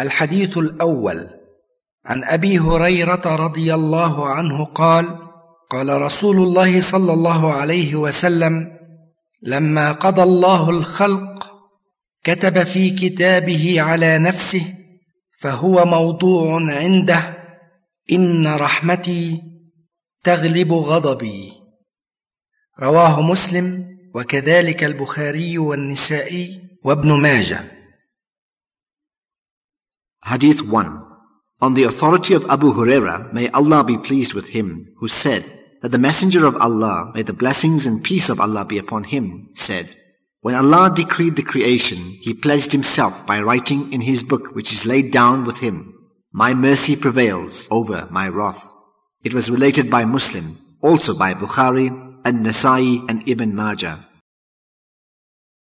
الحديث الأول عن أبي هريرة رضي الله عنه قال قال رسول الله صلى الله عليه وسلم لما قضى الله الخلق كتب في كتابه على نفسه فهو موضوع عنده إن رحمتي تغلب غضبي رواه مسلم وكذلك البخاري والنسائي وابن ماجه. Hadith 1 On the authority of Abu Huraira, may Allah be pleased with him, who said that the Messenger of Allah, may the blessings and peace of Allah be upon him, said, When Allah decreed the creation, He pledged Himself by writing in His book which is laid down with Him, My mercy prevails over my wrath. It was related by Muslim, also by Bukhari, and Nasai and Ibn Majah.